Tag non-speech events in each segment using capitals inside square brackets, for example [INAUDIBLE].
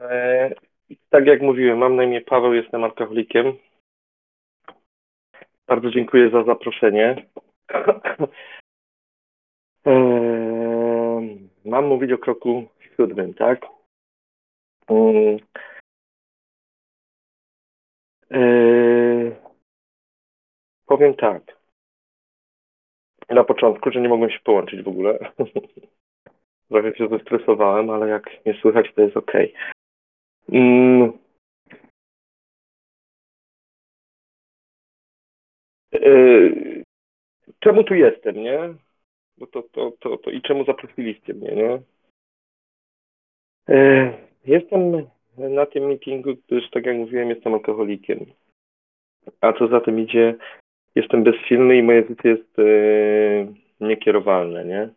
E, tak jak mówiłem, mam na imię Paweł, jestem alkoholikiem. Bardzo dziękuję za zaproszenie. E, mam mówić o kroku siódmym, tak? E, powiem tak. Na początku, że nie mogłem się połączyć w ogóle. Trochę się zestresowałem, ale jak nie słychać, to jest ok. Mm. Yy, czemu tu jestem, nie? Bo to, to, to, to i czemu zaprosiliście mnie, nie? Yy, jestem na tym meetingu, gdyż tak jak mówiłem, jestem alkoholikiem. A co za tym idzie, jestem bezsilny i moje życie jest yy, niekierowalne, nie?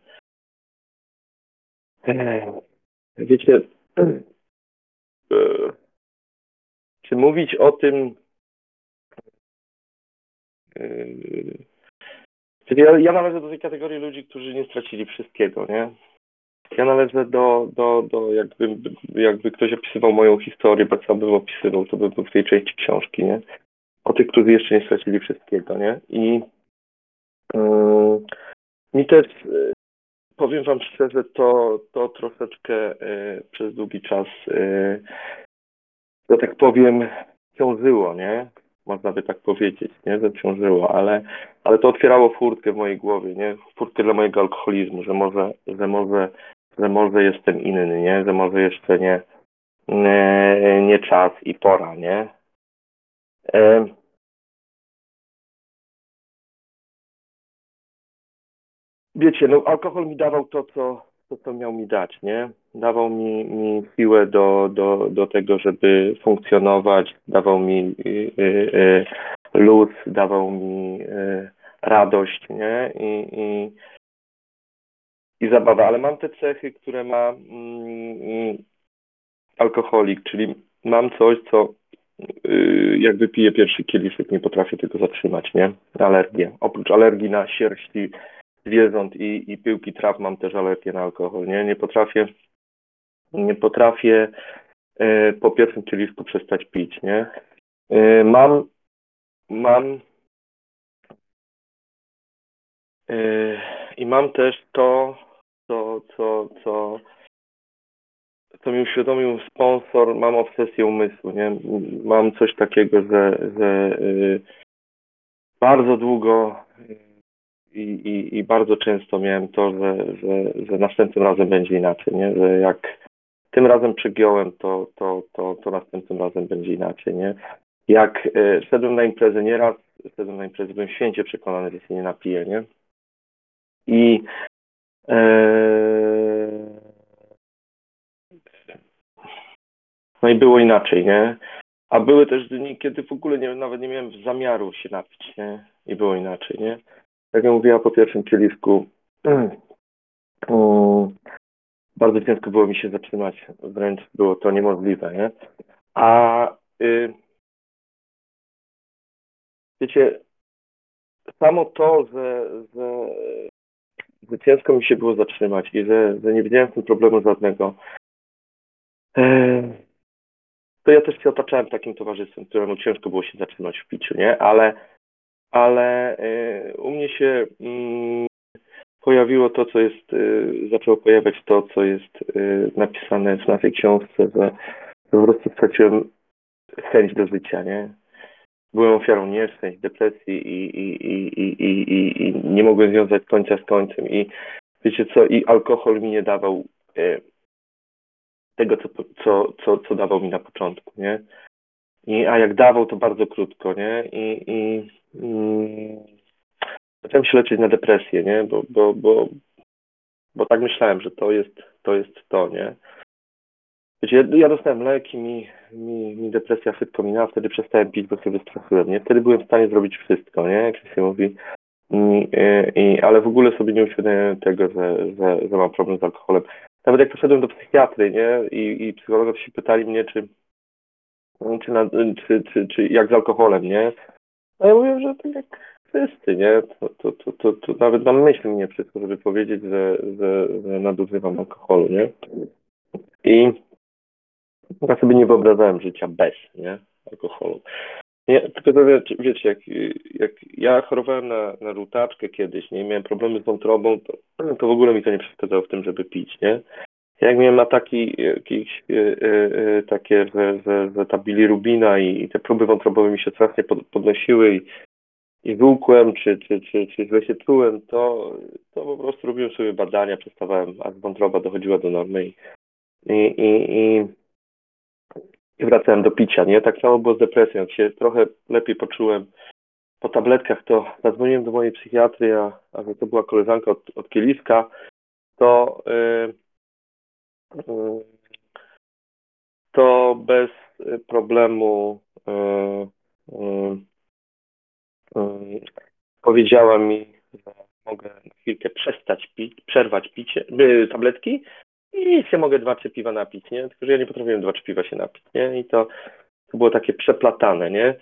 Wiecie, [CLEARS THROAT] czy mówić o tym. Czyli ja, ja należę do tej kategorii ludzi, którzy nie stracili wszystkiego, nie? Ja należę do, do, do jakby, jakby ktoś opisywał moją historię, bo co bym opisywał, to by był w tej części książki, nie? O tych, którzy jeszcze nie stracili wszystkiego, nie? I yy, mi też powiem Wam szczerze, to, to troszeczkę y, przez długi czas, y, że tak powiem, ciążyło, nie? Można by tak powiedzieć, nie? Że ciążyło, ale, ale to otwierało furtkę w mojej głowie, nie? Furtkę dla mojego alkoholizmu, że może, że może, że może jestem inny, nie? Że może jeszcze nie, nie, nie czas i pora, nie? Y, wiecie, no alkohol mi dawał to, co, to, co miał mi dać, nie? Dawał mi, mi siłę do, do, do tego, żeby funkcjonować, dawał mi y, y, y, luz, dawał mi y, radość, nie? I, i, i ale mam te cechy, które ma mm, alkoholik, czyli mam coś, co y, jak wypiję pierwszy kieliszek, nie potrafię tego zatrzymać, nie? Alergię. Oprócz alergii na sierści, zwierząt i, i pyłki traw mam też alergię na alkohol, nie? Nie potrafię, nie potrafię e, po pierwszym kieliszku przestać pić, nie? E, mam, mam e, i mam też to, co, co, co, co mi uświadomił sponsor, mam obsesję umysłu, nie? Mam coś takiego, że, że bardzo długo i, i, i bardzo często miałem to, że, że, że następnym razem będzie inaczej, nie? że jak tym razem przegiąłem, to, to, to, to następnym razem będzie inaczej. Nie? Jak e, szedłem na imprezę nieraz, szedłem na imprezę, byłem święcie przekonany, że się nie napiję, nie? I e, no i było inaczej, nie? A były też dni, kiedy w ogóle nie, nawet nie miałem zamiaru się napić, nie? I było inaczej, nie? Jak ja mówiła po pierwszym kieliszku, mm, [CLEARS THROAT] bardzo ciężko było mi się zatrzymać, wręcz było to niemożliwe, nie? A y, wiecie, samo to, że, że, że ciężko mi się było zatrzymać i że, że nie widziałem w tym problemu żadnego, e, to ja też się otaczałem takim towarzystwem, któremu ciężko było się zatrzymać w piciu, nie? Ale ale y, u mnie się mm, pojawiło to, co jest, y, zaczęło pojawiać to, co jest y, napisane w naszej książce, że po prostu straciłem chęć do życia, nie? Byłem ofiarą nieszczęść, depresji i, i, i, i, i, i nie mogłem związać końca z końcem. I wiecie co, i alkohol mi nie dawał tego, co, co, co, co dawał mi na początku, nie? I, a jak dawał, to bardzo krótko, nie? I, i mm, zacząłem się leczyć na depresję, nie? Bo, bo, bo, bo tak myślałem, że to jest to, jest to nie? Wiecie, ja dostałem leki, mi, mi, mi depresja szybko minęła, wtedy przestałem pić, bo się wystraszyłem, nie? Wtedy byłem w stanie zrobić wszystko, nie? Jak się mówi. I, i, ale w ogóle sobie nie uświadomiłem tego, że, że, że mam problem z alkoholem. Nawet jak poszedłem do psychiatry, nie? I, i psychologowie się pytali mnie, czy, czy, na, czy, czy, czy jak z alkoholem, nie? A ja mówię, że tak jak wszyscy, nie? To, to, to, to, to nawet na myśl nie wszystko, żeby powiedzieć, że, że, że nadużywam alkoholu, nie? I ja sobie nie wyobrażałem życia bez, nie, alkoholu. Nie, tylko to wiecie, wiecie jak, jak ja chorowałem na, na rutaczkę kiedyś, nie, miałem problemy z wątrobą, to, to w ogóle mi to nie przeszkadzało w tym, żeby pić, nie. Jak miałem ataki jakieś e, e, e, takie, że, że, że ta bilirubina i, te próby wątrobowe mi się strasznie pod, podnosiły i, i wyłkłem, czy, czy, czy, czy źle się czułem, to, to po prostu robiłem sobie badania, przestawałem, a wątroba dochodziła do normy i, i, i, i wracałem do picia, nie? Tak samo było z depresją. Jak się trochę lepiej poczułem po tabletkach, to zadzwoniłem do mojej psychiatry, a, a to była koleżanka od, od Kieliska, to yy, to bez problemu yy, powiedziała mi, że mogę chwilkę przestać pić, przerwać picie, tabletki i się mogę dwa, trzy piwa napić, nie? Tylko, że ja nie potrafiłem dwa, trzy piwa się napić, nie? I to, to było takie przeplatane, nie?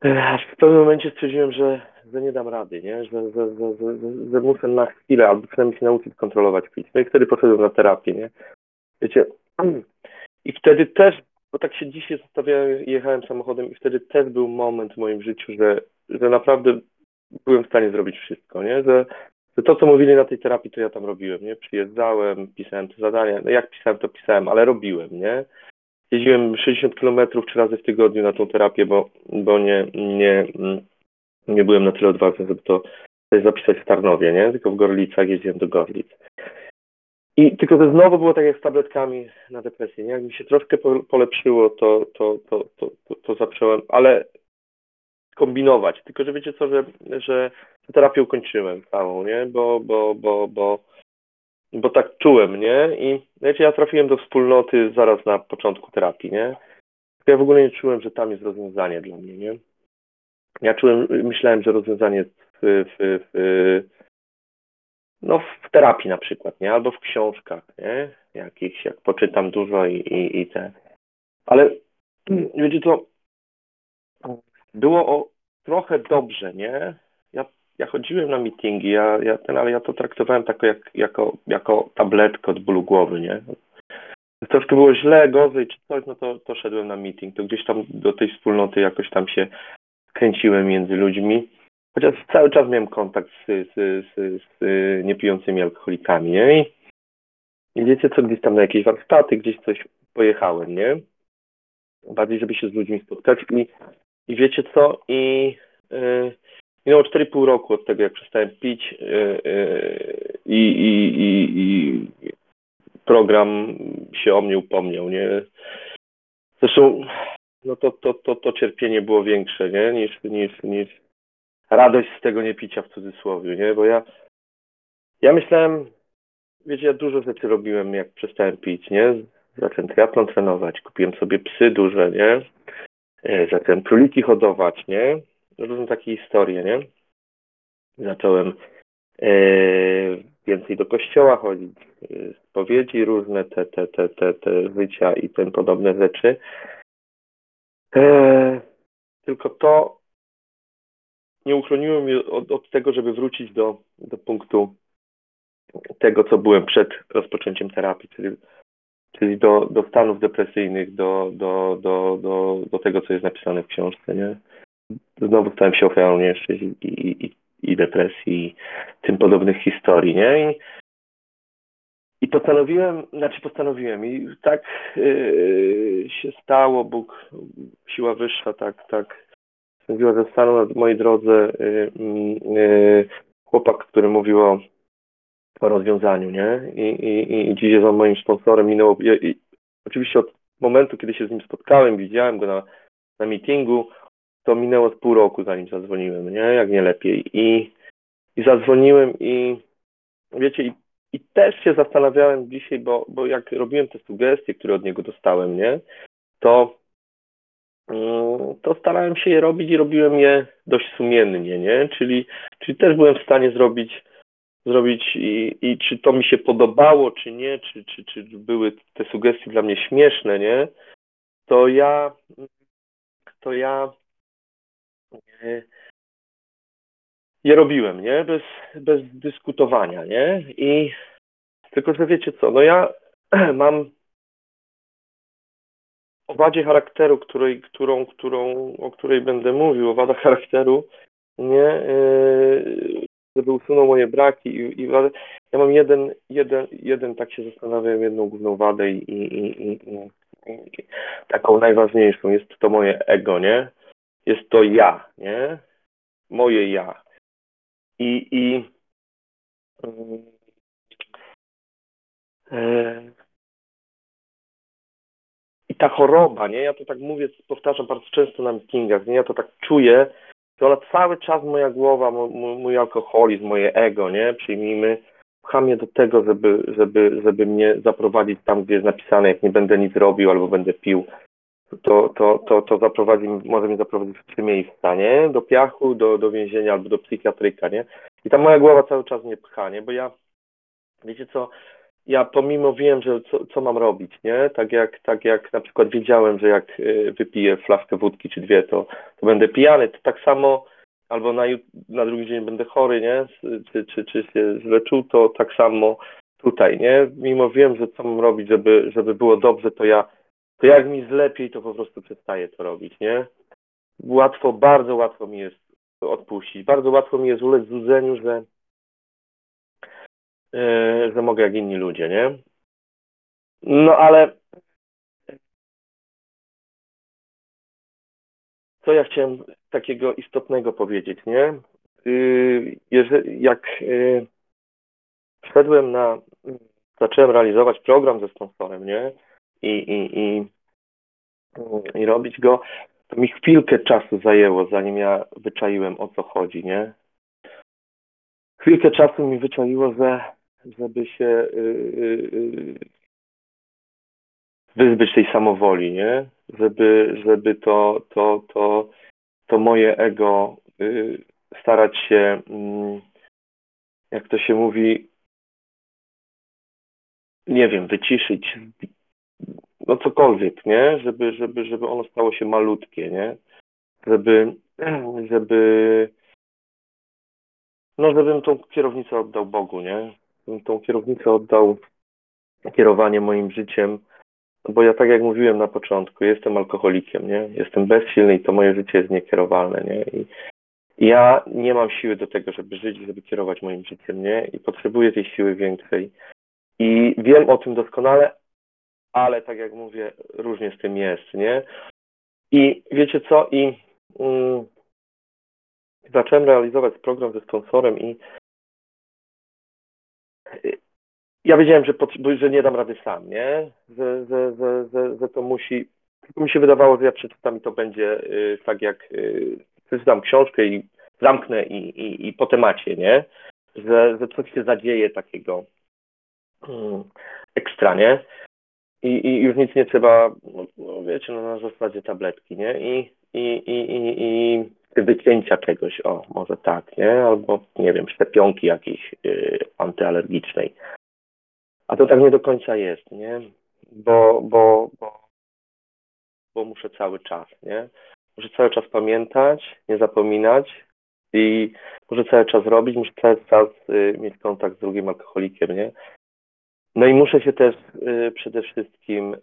Aż w pewnym momencie stwierdziłem, że, że nie dam rady, nie? Że, że, że, że, że muszę na chwilę albo przynajmniej się nauczyć kontrolować pić. No i wtedy poszedłem na terapię, nie? Wiecie, [CLEARS THROAT] i wtedy też, bo tak się dzisiaj zostawiałem, jechałem samochodem i wtedy też był moment w moim życiu, że, że naprawdę byłem w stanie zrobić wszystko, nie? Że, to, co mówili na tej terapii, to ja tam robiłem, nie? Przyjeżdżałem, pisałem te zadania, no jak pisałem, to pisałem, ale robiłem, nie? Jeździłem 60 km trzy razy w tygodniu na tą terapię, bo, bo nie, nie, nie byłem na tyle odważny, żeby to zapisać w Tarnowie, nie? Tylko w Gorlicach jeździłem do Gorlic. I tylko to znowu było tak jak z tabletkami na depresję, nie? Jak mi się troszkę polepszyło, to, to, to, to, to, to zacząłem, ale kombinować. Tylko, że wiecie co, że, że terapię ukończyłem całą, nie? Bo, bo, bo, bo, bo tak czułem, nie? I wiecie, ja trafiłem do wspólnoty zaraz na początku terapii, nie? Ja w ogóle nie czułem, że tam jest rozwiązanie dla mnie, nie? Ja czułem, myślałem, że rozwiązanie jest w, w, w, no, w terapii na przykład, nie? Albo w książkach, nie? Jakichś, jak poczytam dużo i, i, i te. Ale wiecie co, było o trochę dobrze, nie? Ja, chodziłem na meetingi, ja, ja ten, ale ja to traktowałem tak jak, jako, jako tabletkę od bólu głowy, nie? Troszkę było źle, gorzej czy coś, no to, to szedłem na meeting. To gdzieś tam do tej wspólnoty jakoś tam się kręciłem między ludźmi. Chociaż cały czas miałem kontakt z, z, z, z niepijącymi alkoholikami, nie? I, I wiecie co, gdzieś tam na jakieś warsztaty, gdzieś coś pojechałem, nie? Bardziej, żeby się z ludźmi spotkać i i wiecie co? I yy, minęło 4,5 roku od tego, jak przestałem pić yy, yy, i, i, i, program się o mnie upomniał, nie? Zresztą no to, to, to, to cierpienie było większe, nie? Niż, niż, niż radość z tego niepicia w cudzysłowie, nie? Bo ja, ja myślałem, wiecie, ja dużo rzeczy robiłem, jak przestałem pić, nie? Zacząłem triatlon trenować, kupiłem sobie psy duże, nie? E, zacząłem króliki hodować, nie? Różne takie historie, nie? Zacząłem e, więcej do kościoła chodzić, e, spowiedzi różne, te, te, te, te, te życia i tym podobne rzeczy. E, tylko to nie uchroniło mnie od, od, tego, żeby wrócić do, do punktu tego, co byłem przed rozpoczęciem terapii, czyli czyli do, do stanów depresyjnych, do, do, do, do, do tego, co jest napisane w książce, nie? Znowu stałem się ofiarą nieszczęść i, i, i depresji, i tym podobnych historii, nie? I, i postanowiłem, znaczy postanowiłem i tak yy, się stało, Bóg, siła wyższa, tak, tak stwierdziła, że stanął na mojej drodze yy, yy, chłopak, który mówił o o rozwiązaniu, nie? I, i, i dziś jest on moim sponsorem. Minęło, i, oczywiście od momentu, kiedy się z nim spotkałem, widziałem go na, na meetingu, to minęło pół roku, zanim zadzwoniłem, nie? Jak nie lepiej. I, i zadzwoniłem i wiecie, i, i też się zastanawiałem dzisiaj, bo, bo jak robiłem te sugestie, które od niego dostałem, nie? To mm, to starałem się je robić i robiłem je dość sumiennie, nie? Czyli, czyli też byłem w stanie zrobić zrobić i, i czy to mi się podobało, czy nie, czy, czy, czy były te sugestie dla mnie śmieszne, nie, to ja, to ja je robiłem, nie, bez, bez dyskutowania, nie, i tylko, że wiecie co, no ja [CLEARS THROAT] mam o wadzie charakteru, której, którą, którą, o której będę mówił, o wadach charakteru, nie, yy, żeby usunął moje braki i, i wady. Ja mam jeden, jeden, jeden, tak się zastanawiam, jedną główną wadę i, i, i, i taką najważniejszą. Jest to moje ego, nie? Jest to ja, nie? Moje ja. I, i yy, i ta choroba, nie? Ja to tak mówię, powtarzam bardzo często na meetingach, nie? Ja to tak czuję, że ona cały czas, moja głowa, mój, mój alkoholizm, moje ego, nie? Przyjmijmy, pcha mnie do tego, żeby, żeby, żeby mnie zaprowadzić tam, gdzie jest napisane, jak nie będę nic robił albo będę pił, to, to, to, to zaprowadzi, może mnie zaprowadzić w trzy miejsca, nie? Do piachu, do, do więzienia albo do psychiatryka, nie? I ta moja głowa cały czas mnie pcha, nie? Bo ja, wiecie co, ja pomimo wiem, że co, co mam robić, nie? Tak jak, tak jak na przykład wiedziałem, że jak y, wypiję flaszkę wódki czy dwie, to, to będę pijany, to tak samo albo na, na drugi dzień będę chory, nie? Czy, czy, czy się źle czuł, to tak samo tutaj, nie? Mimo wiem, że co mam robić, żeby, żeby było dobrze, to ja, to jak mi zlepiej, to po prostu przestaję to robić, nie? Łatwo, bardzo łatwo mi jest odpuścić. Bardzo łatwo mi jest ulec złudzeniu, że E, że mogę jak inni ludzie, nie? No ale co ja chciałem takiego istotnego powiedzieć, nie? Y, jeżeli, jak y, wszedłem na, zacząłem realizować program ze sponsorem, nie? I, i, i, i robić go, to mi chwilkę czasu zajęło, zanim ja wyczaiłem o co chodzi, nie? Chwilkę czasu mi wyczaiło, że żeby się y, y, y, wyzbyć tej samowoli, nie? Żeby, żeby to, to, to, to moje ego starać się, mm, jak to się mówi, nie wiem, wyciszyć, no cokolwiek, nie? Żeby, żeby, żeby ono stało się malutkie, nie? Żeby, [CLEARS THROAT] żeby, no żebym tą kierownicę oddał Bogu, nie? tą kierownicę oddał kierowanie moim życiem, bo ja tak jak mówiłem na początku, jestem alkoholikiem, nie? Jestem bezsilny i to moje życie jest niekierowalne, nie? I ja nie mam siły do tego, żeby żyć, żeby kierować moim życiem, nie? I potrzebuję tej siły większej. I wiem o tym doskonale, ale tak jak mówię, różnie z tym jest, nie? I wiecie co? I mm, zacząłem realizować program ze sponsorem i ja wiedziałem, że, że nie dam rady sam, nie? Że, że, że, że, że to musi. Tylko mi się wydawało, że ja przeczytam i to będzie y, tak jak y, przeczytam książkę i zamknę i, i, i po temacie, nie? Że, że coś się zadzieje takiego mm, ekstra, nie? I, I już nic nie trzeba, no, no wiecie, no na zasadzie tabletki, nie? I, i, i, i, i wycięcia czegoś, o, może tak, nie? Albo, nie wiem, szczepionki jakiejś yy, antyalergicznej. A to tak nie do końca jest, nie? Bo, bo, bo, bo muszę cały czas, nie? Muszę cały czas pamiętać, nie zapominać i muszę cały czas robić, muszę cały czas y, mieć kontakt z drugim alkoholikiem, nie? No i muszę się też y, przede wszystkim y,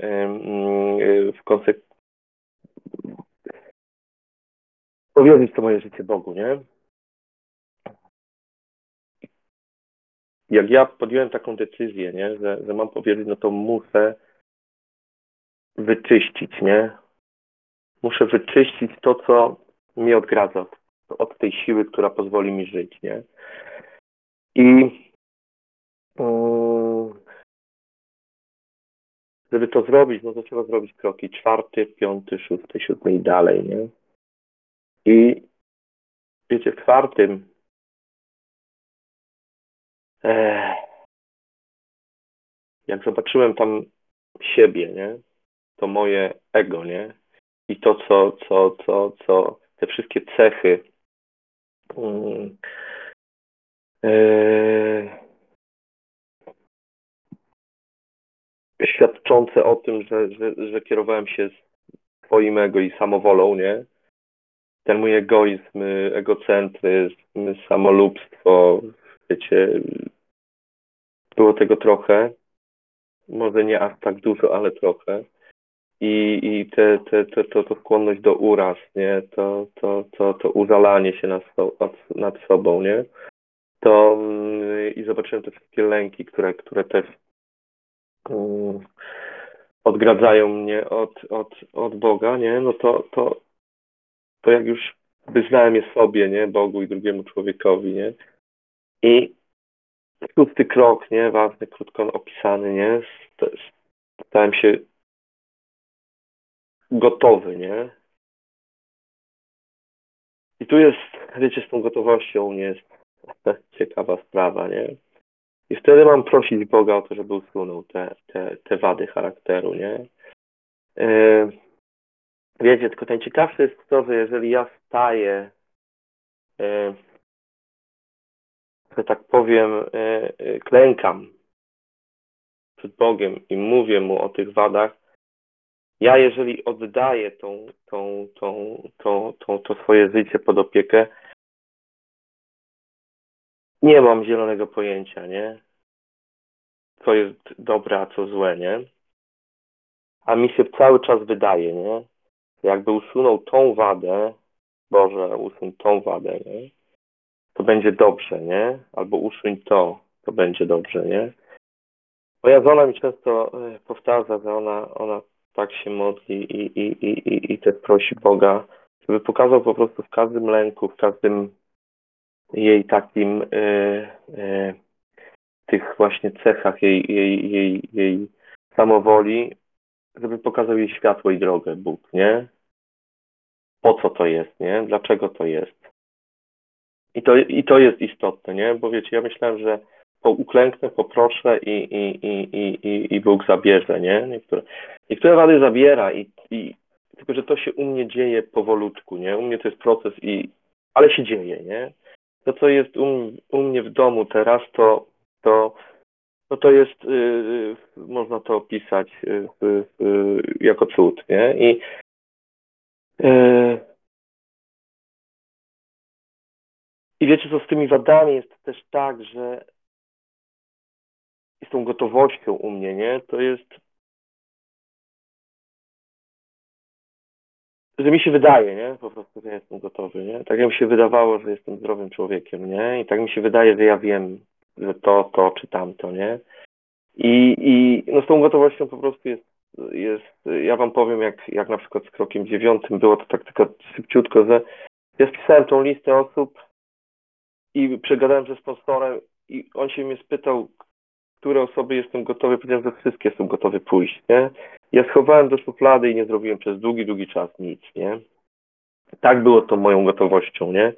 y w konsekwencji powierzyć to moje życie Bogu, nie? Jak ja podjąłem taką decyzję, nie, że, że mam powierzyć, no to muszę wyczyścić, nie? Muszę wyczyścić to, co mnie odgradza od, od tej siły, która pozwoli mi żyć, nie? I um, żeby to zrobić, no to trzeba zrobić kroki czwarty, piąty, szósty, siódmy i dalej, nie? I wiecie, w czwartym e, jak zobaczyłem tam siebie, nie? To moje ego, nie? I to, co, co, co, co, te wszystkie cechy e, świadczące o tym, że, że, że kierowałem się swoim ego i samowolą, nie? ten mój egoizm, egocentryzm, samolubstwo, wiecie, było tego trochę. Może nie aż tak dużo, ale trochę. i, i te, te, te, to, to skłonność do uraz, nie? To, to, to, to uzalanie się nad, nad sobą, nie? To mm, i zobaczyłem te wszystkie lęki, które, które też odgradzają mnie od, od, od Boga, nie? No to, to, to jak już wyznałem je sobie, nie? Bogu i drugiemu człowiekowi, nie? I szósty krok, nie? Ważny, krótko opisany, nie? Stałem się gotowy, nie? I tu jest, wiecie, z tą gotowością nie jest [LAUGHS] ciekawa sprawa, nie? I wtedy mam prosić Boga o to, żeby usunął te, te, te wady charakteru, nie? Yy, wiecie, tylko najciekawsze jest to, że jeżeli ja staję, yy, że tak powiem, yy, klękam przed Bogiem i mówię Mu o tych wadach, ja jeżeli oddaję tą, tą, tą, tą, tą, to swoje życie pod opiekę, nie mam zielonego pojęcia, nie? Co jest dobre, a co złe, nie? A mi się cały czas wydaje, nie? Jakby usunął tą wadę, Boże, usuń tą wadę, nie? To będzie dobrze, nie? Albo usuń to, to będzie dobrze, nie? Moja żona mi często e, powtarza, że ona, ona tak się modli i, i, i, i, i też prosi Boga, żeby pokazał po prostu w każdym lęku, w każdym jej takim e, e, tych właśnie cechach jej, jej, jej, jej samowoli, żeby pokazał jej światło i drogę Bóg, nie? Po co to jest, nie? Dlaczego to jest? I to, i to jest istotne, nie? Bo wiecie, ja myślałem, że po uklęknę, poproszę i, i, i, i, i Bóg zabierze, nie? Niektóre, niektóre wady zabiera i, i tylko, że to się u mnie dzieje powolutku, nie? U mnie to jest proces i ale się dzieje, nie? To, co jest u, u mnie w domu teraz, to, to, no to jest, yy, można to opisać yy, yy, jako cud, nie? I y, i wiecie, co z tymi wadami jest też tak, że z tą gotowością u mnie, nie? To jest że mi się wydaje, nie? Po prostu, że jestem gotowy, nie? Tak mi się wydawało, że jestem zdrowym człowiekiem, nie? I tak mi się wydaje, że ja wiem, że to, to czy tamto, nie? I, i no z tą gotowością po prostu jest, jest ja wam powiem, jak, jak na przykład z krokiem dziewiątym było to tak tylko szybciutko, że ja spisałem tą listę osób i przegadałem ze sponsorem i on się mnie spytał, które osoby jestem gotowy, powiedziałem, że wszystkie są gotowe pójść, nie? Ja schowałem do szuflady i nie zrobiłem przez długi, długi czas nic, nie? Tak było to moją gotowością, nie?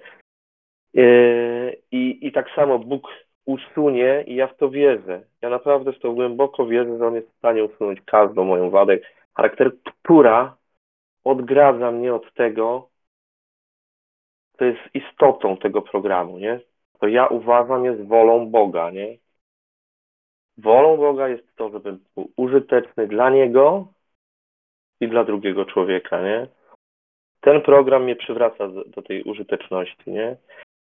Yy, I, I tak samo Bóg usunie i ja w to wierzę. Ja naprawdę w to głęboko wierzę, że On jest w stanie usunąć każdą moją wadę. Charakter, która odgradza mnie od tego, co jest istotą tego programu, nie? To ja uważam jest wolą Boga, nie? Wolą Boga jest to, żeby był użyteczny dla Niego i dla drugiego człowieka, nie? Ten program mnie przywraca do, do tej użyteczności, nie?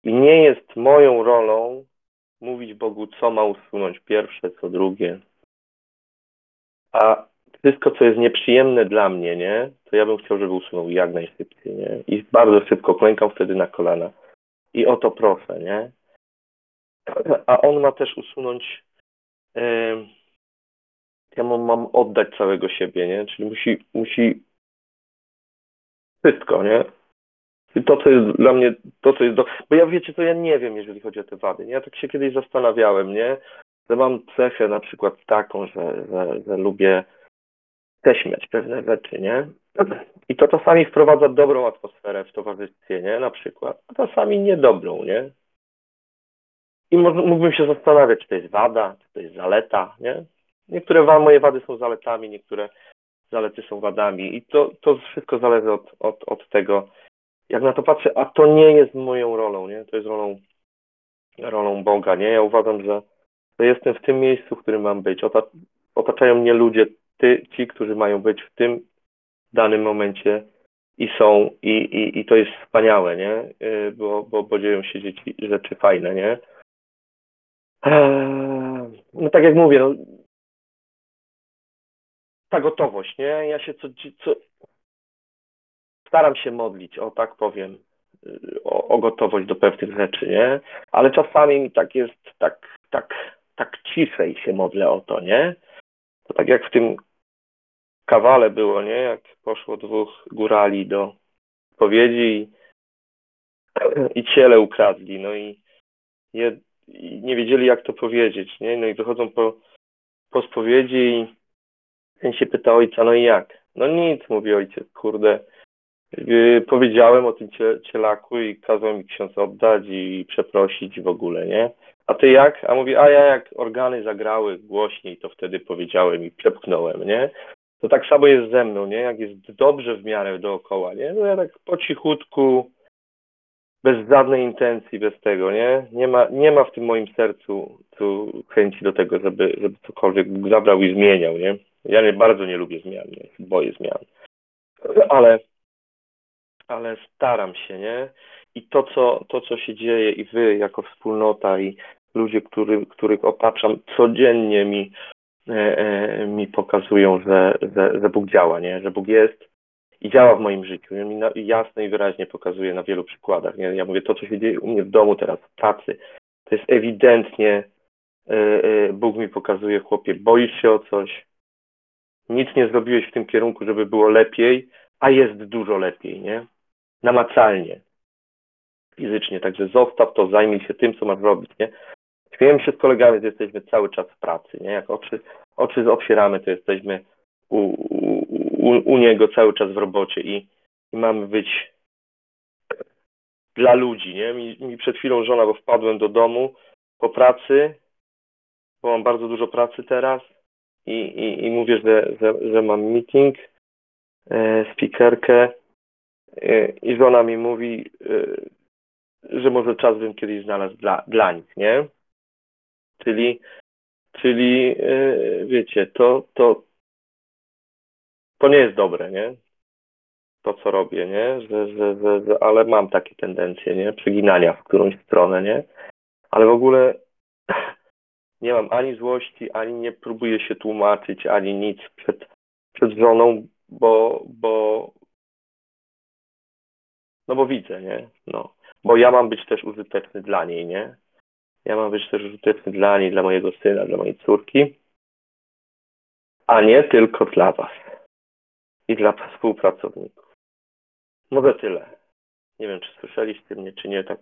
I nie jest moją rolą mówić Bogu, co ma usunąć pierwsze, co drugie. A wszystko, co jest nieprzyjemne dla mnie, nie? To ja bym chciał, żeby usunął jak najszybciej, nie? I bardzo szybko klękam wtedy na kolana. I o to proszę, nie? A on ma też usunąć ja mam, mam oddać całego siebie, nie? Czyli musi, musi wszystko, nie? I to, co jest dla mnie, to, co jest do... Bo ja wiecie, co ja nie wiem, jeżeli chodzi o te wady, nie? Ja tak się kiedyś zastanawiałem, nie? Że mam cechę na przykład taką, że, że, że lubię prześmiać pewne rzeczy, nie? I to czasami wprowadza dobrą atmosferę w towarzystwie, nie? Na przykład. A czasami niedobrą, nie? I mógłbym się zastanawiać, czy to jest wada, czy to jest zaleta, nie? Niektóre moje wady są zaletami, niektóre zalety są wadami i to, to wszystko zależy od, od, od tego, jak na to patrzę, a to nie jest moją rolą, nie? To jest rolą, rolą Boga, nie? Ja uważam, że to jestem w tym miejscu, w którym mam być. otaczają mnie ludzie, ty, ci, którzy mają być w tym danym momencie i są, i, i, i to jest wspaniałe, nie? Y, bo, bo, bo dzieją się dzieci, rzeczy fajne, nie? Eee, no tak jak mówię, no, ta gotowość, nie? Ja się co, co staram się modlić, o tak powiem, y, o, o gotowość do pewnych rzeczy, nie? Ale czasami mi tak jest, tak, tak, tak ciszej się modlę o to, nie? To tak jak w tym kawale było, nie? Jak poszło dwóch górali do spowiedzi i, i ciele ukradli, no i, je, i nie wiedzieli jak to powiedzieć, nie? No i wychodzą po, po spowiedzi i ten się pyta ojca, no i jak? No nic, mówi ojciec, kurde. Yy, powiedziałem o tym cielaku i kazał mi ksiądz oddać i przeprosić w ogóle, nie? A ty jak? A mówi, a ja jak organy zagrały głośniej, to wtedy powiedziałem i przepchnąłem, nie? To tak samo jest ze mną, nie? Jak jest dobrze w miarę dookoła, nie? No ja tak po cichutku, bez żadnej intencji, bez tego, nie? Nie ma, nie ma w tym moim sercu tu chęci do tego, żeby, żeby cokolwiek zabrał i zmieniał, nie? Ja nie, bardzo nie lubię zmian, nie? boję zmian. Ale, ale staram się, nie? I to co, to, co się dzieje i wy jako wspólnota i ludzie, który, których opatrzam, codziennie mi, e, e, mi pokazują, że, że, że Bóg działa, nie? Że Bóg jest i działa w moim życiu. I mi na, jasno i wyraźnie pokazuje na wielu przykładach. Nie? Ja mówię, to, co się dzieje u mnie w domu teraz, w pracy, to jest ewidentnie e, Bóg mi pokazuje, chłopie, boisz się o coś, nic nie zrobiłeś w tym kierunku, żeby było lepiej, a jest dużo lepiej, nie? Namacalnie, fizycznie. Także zostaw to, zajmij się tym, co masz robić, nie? Śmiejemy się z kolegami, że jesteśmy cały czas w pracy, nie? Jak oczy, oczy otwieramy, to jesteśmy u, u, u niego cały czas w robocie i, i mamy być dla ludzi, nie? Mi, mi przed chwilą żona, bo wpadłem do domu po pracy, bo mam bardzo dużo pracy teraz i, i, i mówię, że, że, że mam meeting, e, speakerkę e, i żona mi mówi, e, że może czas bym kiedyś znalazł dla, dla nich, nie? Czyli, czyli e, wiecie, to, to, to nie jest dobre, nie? To, co robię, nie? Że, że, że, że, ale mam takie tendencje, nie? Przeginania w którąś stronę, nie? Ale w ogóle [CLEARS THROAT] nie mam ani złości, ani nie próbuję się tłumaczyć, ani nic przed, przed żoną, bo, bo no bo widzę, nie? No. Bo ja mam być też użyteczny dla niej, nie? Ja mam być też użyteczny dla niej, dla mojego syna, dla mojej córki, a nie tylko dla was i dla współpracowników. Może tyle. Nie wiem, czy słyszeliście mnie, czy nie, tak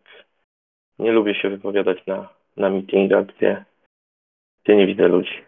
nie lubię się wypowiadać na, na meetingach, gdzie, gdzie nie widzę ludzi.